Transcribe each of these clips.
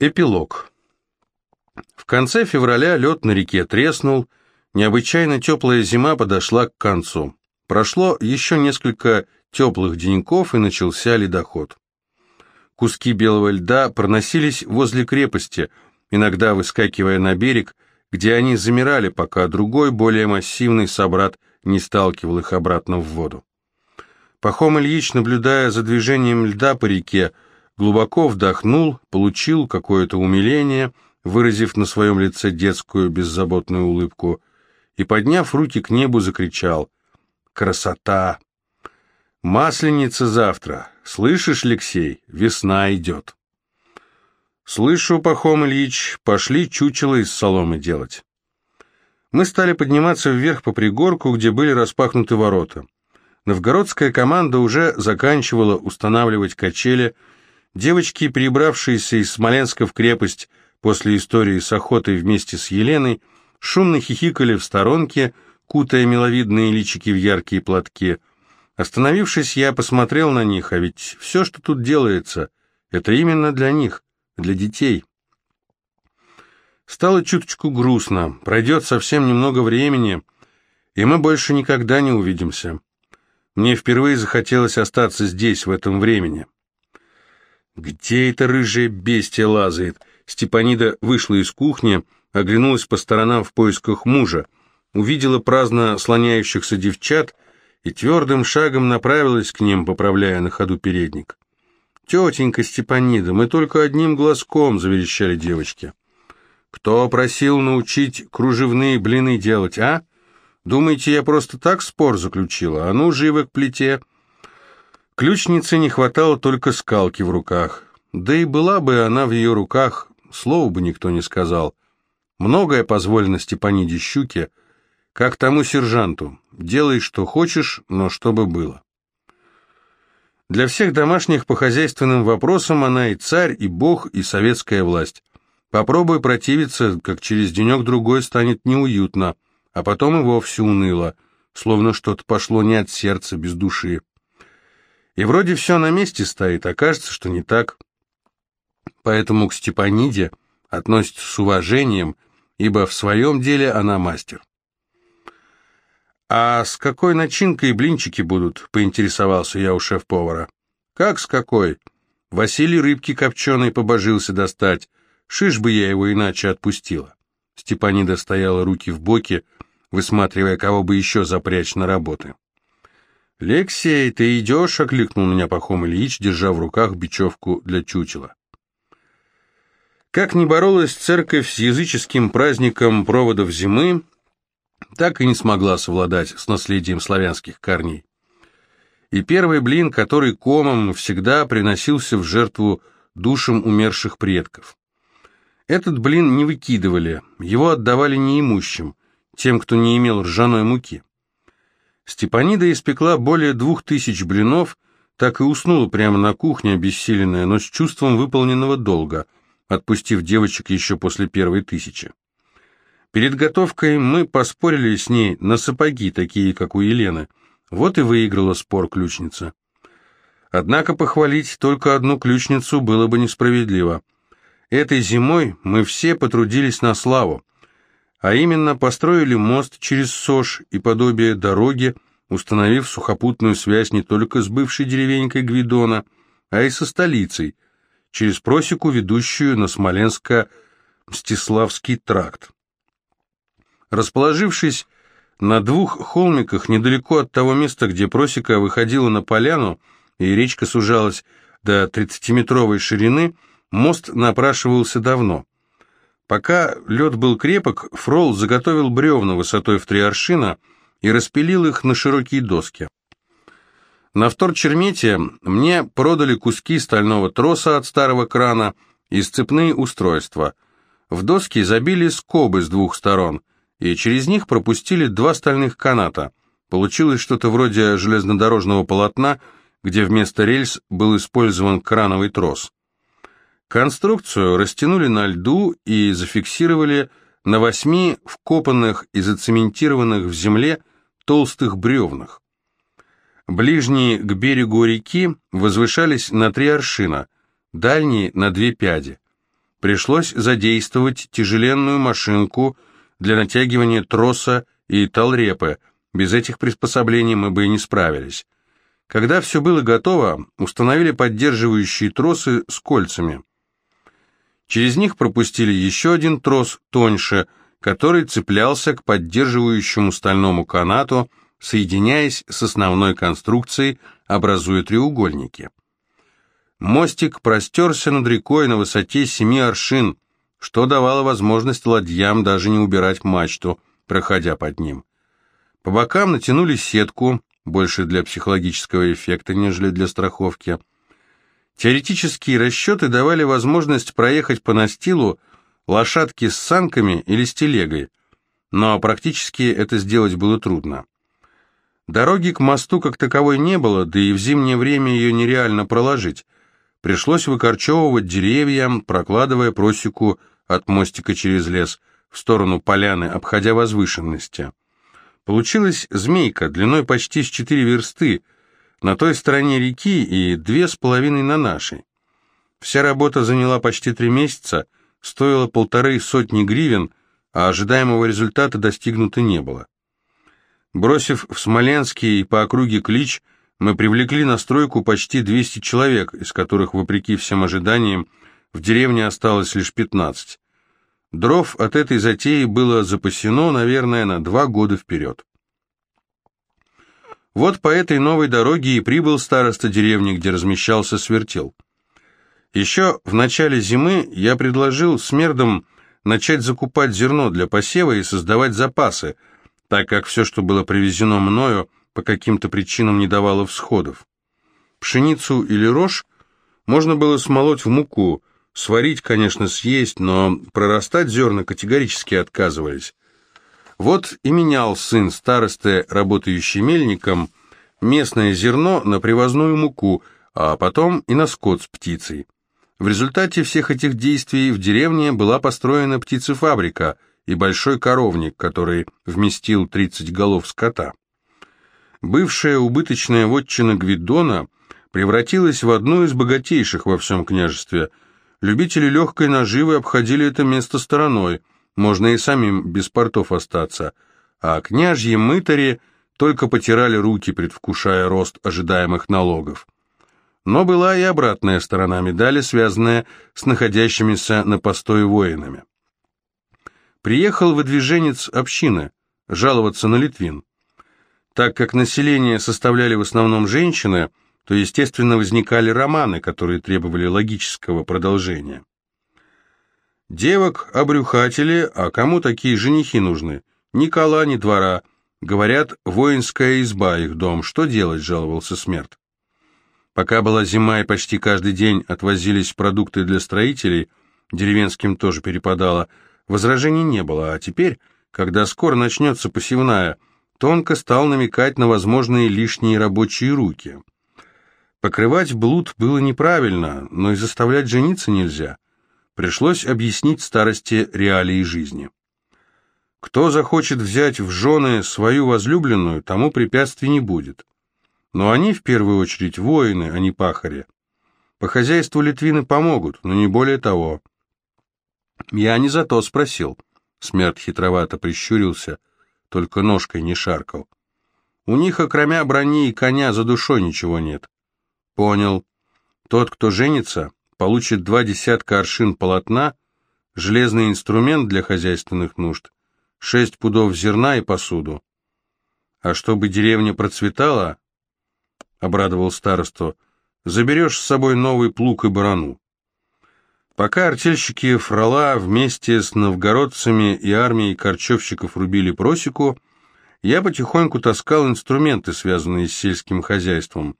Эпилог. В конце февраля лед на реке треснул, необычайно теплая зима подошла к концу. Прошло еще несколько теплых деньков и начался ледоход. Куски белого льда проносились возле крепости, иногда выскакивая на берег, где они замирали, пока другой, более массивный собрат не сталкивал их обратно в воду. Пахом Ильич, наблюдая за движением льда по реке, глубоко вдохнул, получил какое-то умиление, выразив на своем лице детскую беззаботную улыбку, и, подняв руки к небу, закричал «Красота! Масленица завтра! Слышишь, Алексей, весна идет!» «Слышу, Пахом Ильич, пошли чучело из соломы делать». Мы стали подниматься вверх по пригорку, где были распахнуты ворота. Новгородская команда уже заканчивала устанавливать качели, Девочки, перебравшиеся из Смоленска в крепость после истории с охотой вместе с Еленой, шумно хихикали в сторонке, кутая миловидные личики в яркие платки. Остановившись, я посмотрел на них, а ведь все, что тут делается, это именно для них, для детей. Стало чуточку грустно, пройдет совсем немного времени, и мы больше никогда не увидимся. Мне впервые захотелось остаться здесь в этом времени. «Где эта рыжая бестия лазает?» Степанида вышла из кухни, оглянулась по сторонам в поисках мужа, увидела праздно слоняющихся девчат и твердым шагом направилась к ним, поправляя на ходу передник. «Тетенька Степанида, мы только одним глазком», — заверещали девочки. «Кто просил научить кружевные блины делать, а? Думаете, я просто так спор заключила? А ну, живо к плите!» Ключнице не хватало только скалки в руках. Да и была бы она в ее руках, слова бы никто не сказал. Многое позволено Степаниде Щуке, как тому сержанту. Делай, что хочешь, но чтобы было. Для всех домашних по хозяйственным вопросам она и царь, и бог, и советская власть. Попробуй противиться, как через денек-другой станет неуютно, а потом и вовсе уныло, словно что-то пошло не от сердца, без души. И вроде все на месте стоит, а кажется, что не так. Поэтому к Степаниде относятся с уважением, ибо в своем деле она мастер. «А с какой начинкой блинчики будут?» — поинтересовался я у шеф-повара. «Как с какой?» Василий рыбки копченой побожился достать. Шиш бы я его иначе отпустила. Степанида стояла руки в боки, высматривая, кого бы еще запрячь на работы. «Лексей, ты идешь?» — окликнул меня Пахом Ильич, держа в руках бечевку для чучела. Как ни боролась церковь с языческим праздником проводов зимы, так и не смогла совладать с наследием славянских корней. И первый блин, который комом всегда приносился в жертву душам умерших предков. Этот блин не выкидывали, его отдавали неимущим, тем, кто не имел ржаной муки. Степанида испекла более двух тысяч блинов, так и уснула прямо на кухне, обессиленная, но с чувством выполненного долга, отпустив девочек еще после первой тысячи. Перед готовкой мы поспорили с ней на сапоги, такие, как у Елены. Вот и выиграла спор ключница. Однако похвалить только одну ключницу было бы несправедливо. Этой зимой мы все потрудились на славу а именно построили мост через Сож и подобие дороги, установив сухопутную связь не только с бывшей деревенькой Гвидона, а и со столицей, через просеку, ведущую на Смоленско-Мстиславский тракт. Расположившись на двух холмиках недалеко от того места, где просека выходила на поляну и речка сужалась до 30-метровой ширины, мост напрашивался давно. Пока лед был крепок, Фрол заготовил бревна высотой в три аршина и распилил их на широкие доски. На вторчермете мне продали куски стального троса от старого крана и сцепные устройства. В доски забили скобы с двух сторон, и через них пропустили два стальных каната. Получилось что-то вроде железнодорожного полотна, где вместо рельс был использован крановый трос. Конструкцию растянули на льду и зафиксировали на восьми вкопанных и зацементированных в земле толстых бревнах. Ближние к берегу реки возвышались на три аршина, дальние на две пяди. пришлось задействовать тяжеленную машинку для натягивания троса и талрепы. Без этих приспособлений мы бы и не справились. Когда все было готово, установили поддерживающие тросы с кольцами. Через них пропустили еще один трос тоньше, который цеплялся к поддерживающему стальному канату, соединяясь с основной конструкцией, образуя треугольники. Мостик простерся над рекой на высоте семи аршин, что давало возможность ладьям даже не убирать мачту, проходя под ним. По бокам натянули сетку, больше для психологического эффекта, нежели для страховки. Теоретические расчеты давали возможность проехать по настилу лошадки с санками или с телегой, но практически это сделать было трудно. Дороги к мосту как таковой не было, да и в зимнее время ее нереально проложить. Пришлось выкорчевывать деревья, прокладывая просеку от мостика через лес в сторону поляны, обходя возвышенности. Получилась змейка длиной почти с четыре версты, на той стороне реки и две с половиной на нашей. Вся работа заняла почти три месяца, стоила полторы сотни гривен, а ожидаемого результата достигнуто не было. Бросив в Смоленске и по округе клич, мы привлекли на стройку почти 200 человек, из которых, вопреки всем ожиданиям, в деревне осталось лишь 15. Дров от этой затеи было запасено, наверное, на два года вперед. Вот по этой новой дороге и прибыл староста деревни, где размещался свертел. Еще в начале зимы я предложил смердам начать закупать зерно для посева и создавать запасы, так как все, что было привезено мною, по каким-то причинам не давало всходов. Пшеницу или рожь можно было смолоть в муку, сварить, конечно, съесть, но прорастать зерна категорически отказывались. Вот и менял сын старосты, работающий мельником, местное зерно на привозную муку, а потом и на скот с птицей. В результате всех этих действий в деревне была построена птицефабрика и большой коровник, который вместил 30 голов скота. Бывшая убыточная вотчина Гвидона превратилась в одну из богатейших во всем княжестве. Любители легкой наживы обходили это место стороной, можно и самим без портов остаться, а княжьи мытари только потирали руки, предвкушая рост ожидаемых налогов. Но была и обратная сторона медали, связанная с находящимися на постой воинами. Приехал выдвиженец общины жаловаться на Литвин. Так как население составляли в основном женщины, то, естественно, возникали романы, которые требовали логического продолжения. Девок обрюхатели, а кому такие женихи нужны? Ни кола, ни двора. Говорят, воинская изба их дом. Что делать, жаловался смерть. Пока была зима и почти каждый день отвозились продукты для строителей, деревенским тоже перепадало, возражений не было, а теперь, когда скоро начнется посевная – тонко стал намекать на возможные лишние рабочие руки. Покрывать блуд было неправильно, но и заставлять жениться нельзя. Пришлось объяснить старости реалии жизни. Кто захочет взять в жены свою возлюбленную, тому препятствий не будет. Но они в первую очередь воины, а не пахари. По хозяйству литвины помогут, но не более того. Я не за то спросил. Смерть хитровато прищурился – только ножкой не шаркал. У них, окромя брони и коня, за душой ничего нет. Понял. Тот, кто женится, получит два десятка аршин полотна, железный инструмент для хозяйственных нужд, шесть пудов зерна и посуду. А чтобы деревня процветала, — обрадовал старосту, — заберешь с собой новый плуг и барану. Пока артельщики Фрола вместе с новгородцами и армией корчевщиков рубили просеку, я потихоньку таскал инструменты, связанные с сельским хозяйством.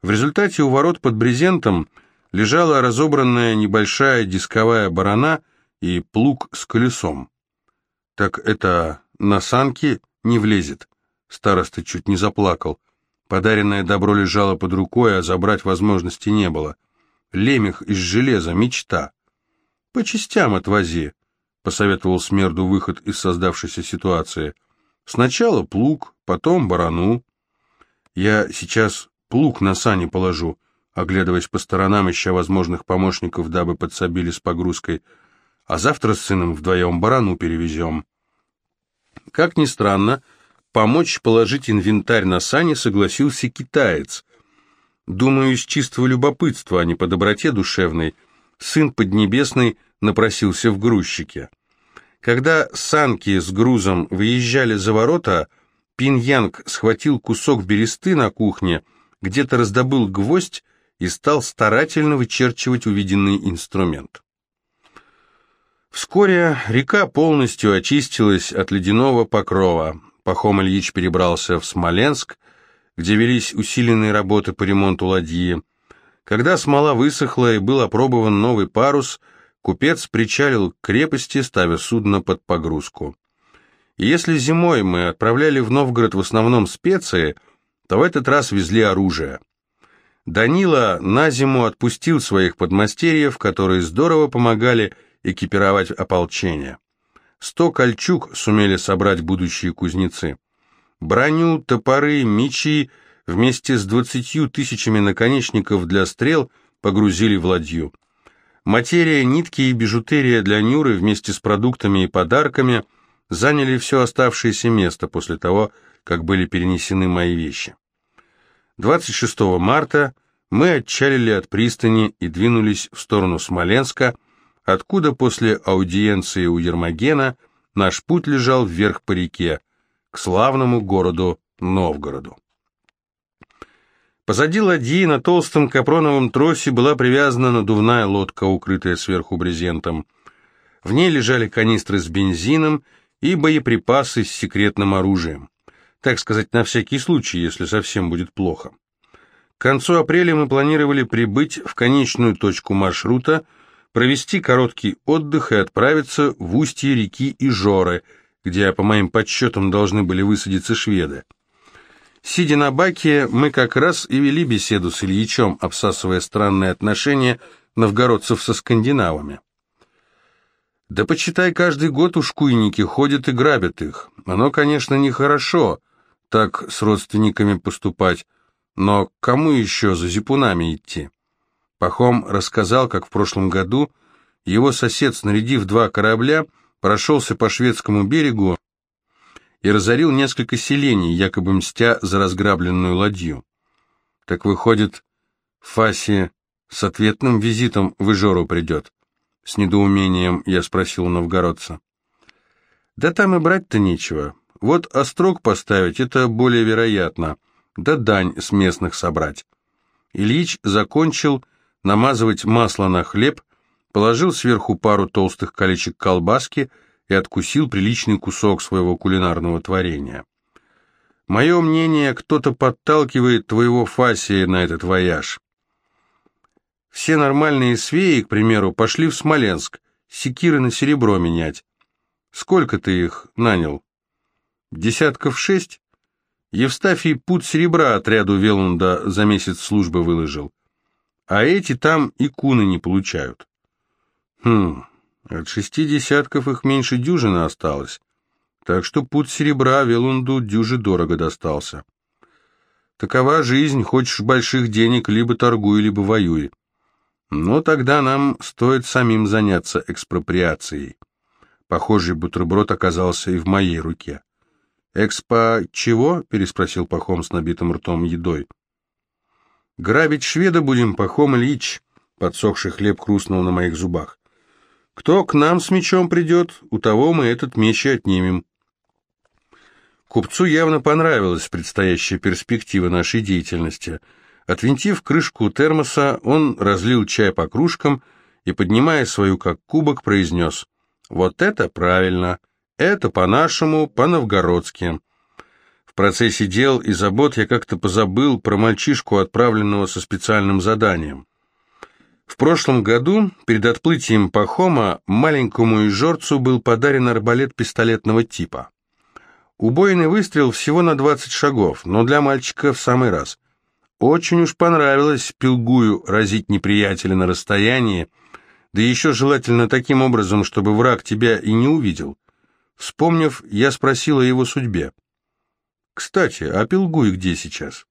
В результате у ворот под брезентом лежала разобранная небольшая дисковая барана и плуг с колесом. «Так это на санки не влезет?» Староста чуть не заплакал. Подаренное добро лежало под рукой, а забрать возможности не было. Лемех из железа, мечта. По частям отвози, посоветовал Смерду выход из создавшейся ситуации. Сначала плуг, потом барану. Я сейчас плуг на сани положу, оглядываясь по сторонам, ища возможных помощников, дабы подсобили с погрузкой. «А завтра с сыном вдвоем барану перевезем». Как ни странно, помочь положить инвентарь на сани согласился китаец. Думаю, из чистого любопытства, а не по доброте душевной, сын Поднебесный напросился в грузчике. Когда санки с грузом выезжали за ворота, Пин-Янг схватил кусок бересты на кухне, где-то раздобыл гвоздь и стал старательно вычерчивать увиденный инструмент. Вскоре река полностью очистилась от ледяного покрова. Пахом Ильич перебрался в Смоленск, где велись усиленные работы по ремонту ладьи. Когда смола высохла и был опробован новый парус, купец причалил к крепости, ставя судно под погрузку. И если зимой мы отправляли в Новгород в основном специи, то в этот раз везли оружие. Данила на зиму отпустил своих подмастерьев, которые здорово помогали экипировать ополчение. Сто кольчуг сумели собрать будущие кузнецы. Броню, топоры, мечи вместе с двадцатью тысячами наконечников для стрел погрузили в ладью. Материя, нитки и бижутерия для Нюры вместе с продуктами и подарками заняли все оставшееся место после того, как были перенесены мои вещи. 26 марта мы отчалили от пристани и двинулись в сторону Смоленска, откуда после аудиенции у Ермогена наш путь лежал вверх по реке, к славному городу Новгороду. Позади ладьи на толстом капроновом тросе была привязана надувная лодка, укрытая сверху брезентом. В ней лежали канистры с бензином и боеприпасы с секретным оружием. Так сказать, на всякий случай, если совсем будет плохо. К концу апреля мы планировали прибыть в конечную точку маршрута, провести короткий отдых и отправиться в устье реки Ижоры – где, по моим подсчетам, должны были высадиться шведы. Сидя на баке, мы как раз и вели беседу с Ильичом, обсасывая странные отношения новгородцев со скандинавами. Да почитай, каждый год ушкуйники ходят и грабят их. Оно, конечно, нехорошо так с родственниками поступать, но кому еще за зипунами идти? Пахом рассказал, как в прошлом году его сосед, снарядив два корабля, прошелся по шведскому берегу и разорил несколько селений, якобы мстя за разграбленную ладью. Так выходит, Фаси с ответным визитом в Ижору придет? С недоумением я спросил новгородца. Да там и брать-то нечего. Вот острог поставить, это более вероятно. Да дань с местных собрать. Ильич закончил намазывать масло на хлеб, положил сверху пару толстых колечек колбаски и откусил приличный кусок своего кулинарного творения. Мое мнение, кто-то подталкивает твоего Фасия на этот вояж. Все нормальные свеи, к примеру, пошли в Смоленск, секиры на серебро менять. Сколько ты их нанял? Десятков шесть? Евстафий пут серебра отряду Велунда за месяц службы выложил. А эти там и куны не получают. Хм, от шести десятков их меньше дюжины осталось, так что путь серебра Велунду дюже дорого достался. Такова жизнь, хочешь больших денег, либо торгуй, либо воюй. Но тогда нам стоит самим заняться экспроприацией. Похожий бутерброд оказался и в моей руке. «Экспо чего?» — переспросил Пахом с набитым ртом едой. «Грабить шведа будем, Пахом Ильич», — подсохший хлеб хрустнул на моих зубах. Кто к нам с мечом придет, у того мы этот меч и отнимем. Купцу явно понравилась предстоящая перспектива нашей деятельности. Отвинтив крышку термоса, он разлил чай по кружкам и, поднимая свою как кубок, произнес «Вот это правильно, это по-нашему, по-новгородски». В процессе дел и забот я как-то позабыл про мальчишку, отправленного со специальным заданием. В прошлом году, перед отплытием Пахома, маленькому Ижорцу был подарен арбалет пистолетного типа. Убойный выстрел всего на 20 шагов, но для мальчика в самый раз. Очень уж понравилось пилгую разить неприятеля на расстоянии, да еще желательно таким образом, чтобы враг тебя и не увидел. Вспомнив, я спросил о его судьбе. «Кстати, а Пилгуй где сейчас?»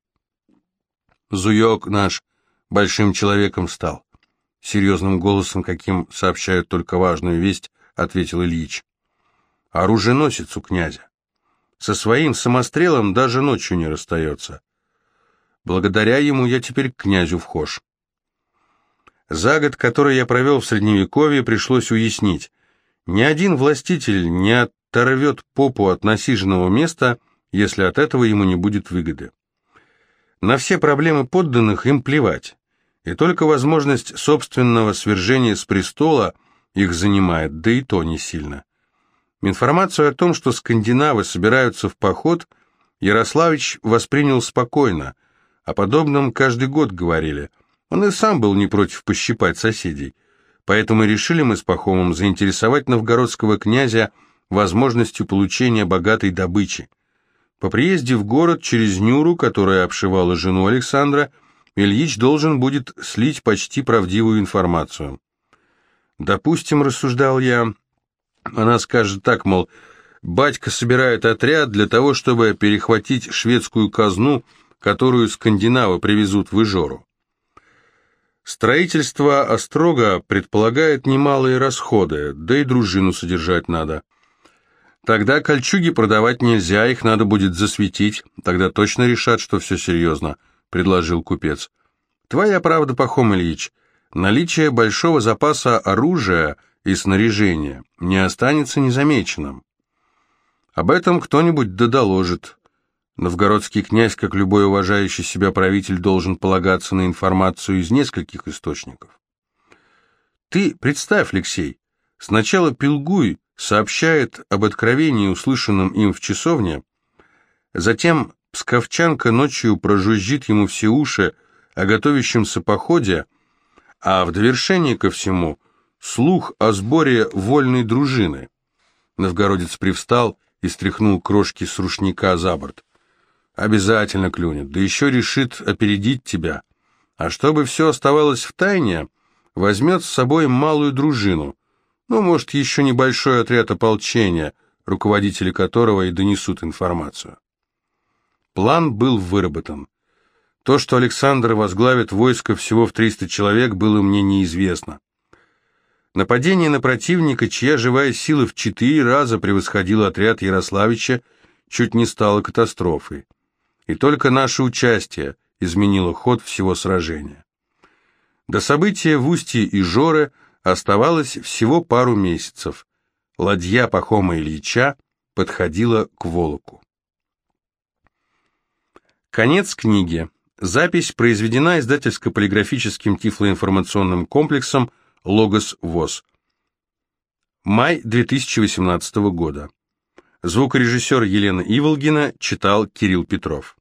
«Зуек наш большим человеком стал. Серьезным голосом, каким сообщают только важную весть, ответил Ильич. Оруженосец у князя. Со своим самострелом даже ночью не расстается. Благодаря ему я теперь к князю вхож. За год, который я провел в Средневековье, пришлось уяснить, ни один властитель не оторвет попу от насиженного места, если от этого ему не будет выгоды. На все проблемы подданных им плевать, и только возможность собственного свержения с престола их занимает, да и то не сильно. Информацию о том, что скандинавы собираются в поход, Ярославич воспринял спокойно, о подобном каждый год говорили. Он и сам был не против пощипать соседей. Поэтому решили мы с Пахомом заинтересовать новгородского князя возможностью получения богатой добычи. По приезде в город через Нюру, которая обшивала жену Александра, Ильич должен будет слить почти правдивую информацию. «Допустим, — рассуждал я, — она скажет так, мол, батька собирает отряд для того, чтобы перехватить шведскую казну, которую скандинавы привезут в Ижору. Строительство острога предполагает немалые расходы, да и дружину содержать надо. Тогда кольчуги продавать нельзя, их надо будет засветить, тогда точно решат, что все серьезно, предложил купец. Твоя правда, Пахом Ильич, наличие большого запаса оружия и снаряжения не останется незамеченным. Об этом кто-нибудь додоложит. Новгородский князь, как любой уважающий себя правитель, должен полагаться на информацию из нескольких источников. Ты представь, Алексей, сначала Пилгуй сообщает об откровении, услышанном им в часовне, затем Псковчанка ночью прожужжит ему все уши о готовящемся походе, а в довершение ко всему слух о сборе вольной дружины. Новгородец привстал и стряхнул крошки с рушника за борт. Обязательно клюнет, да еще решит опередить тебя. А чтобы все оставалось в тайне, возьмет с собой малую дружину, ну, может, еще небольшой отряд ополчения, руководители которого и донесут информацию. План был выработан. То, что Александр возглавит войско всего в 300 человек, было мне неизвестно. Нападение на противника, чья живая сила в четыре раза превосходила отряд Ярославича, чуть не стало катастрофой и только наше участие изменило ход всего сражения. До события в устье Ижоры оставалось всего пару месяцев. Ладья Пахома Ильича подходила к Волоку. Конец книги. Запись произведена издательско-полиграфическим тифлоинформационным комплексом «Логос ВОЗ». Май 2018 года. Звукорежиссер Елена Иволгина читал Кирилл Петров.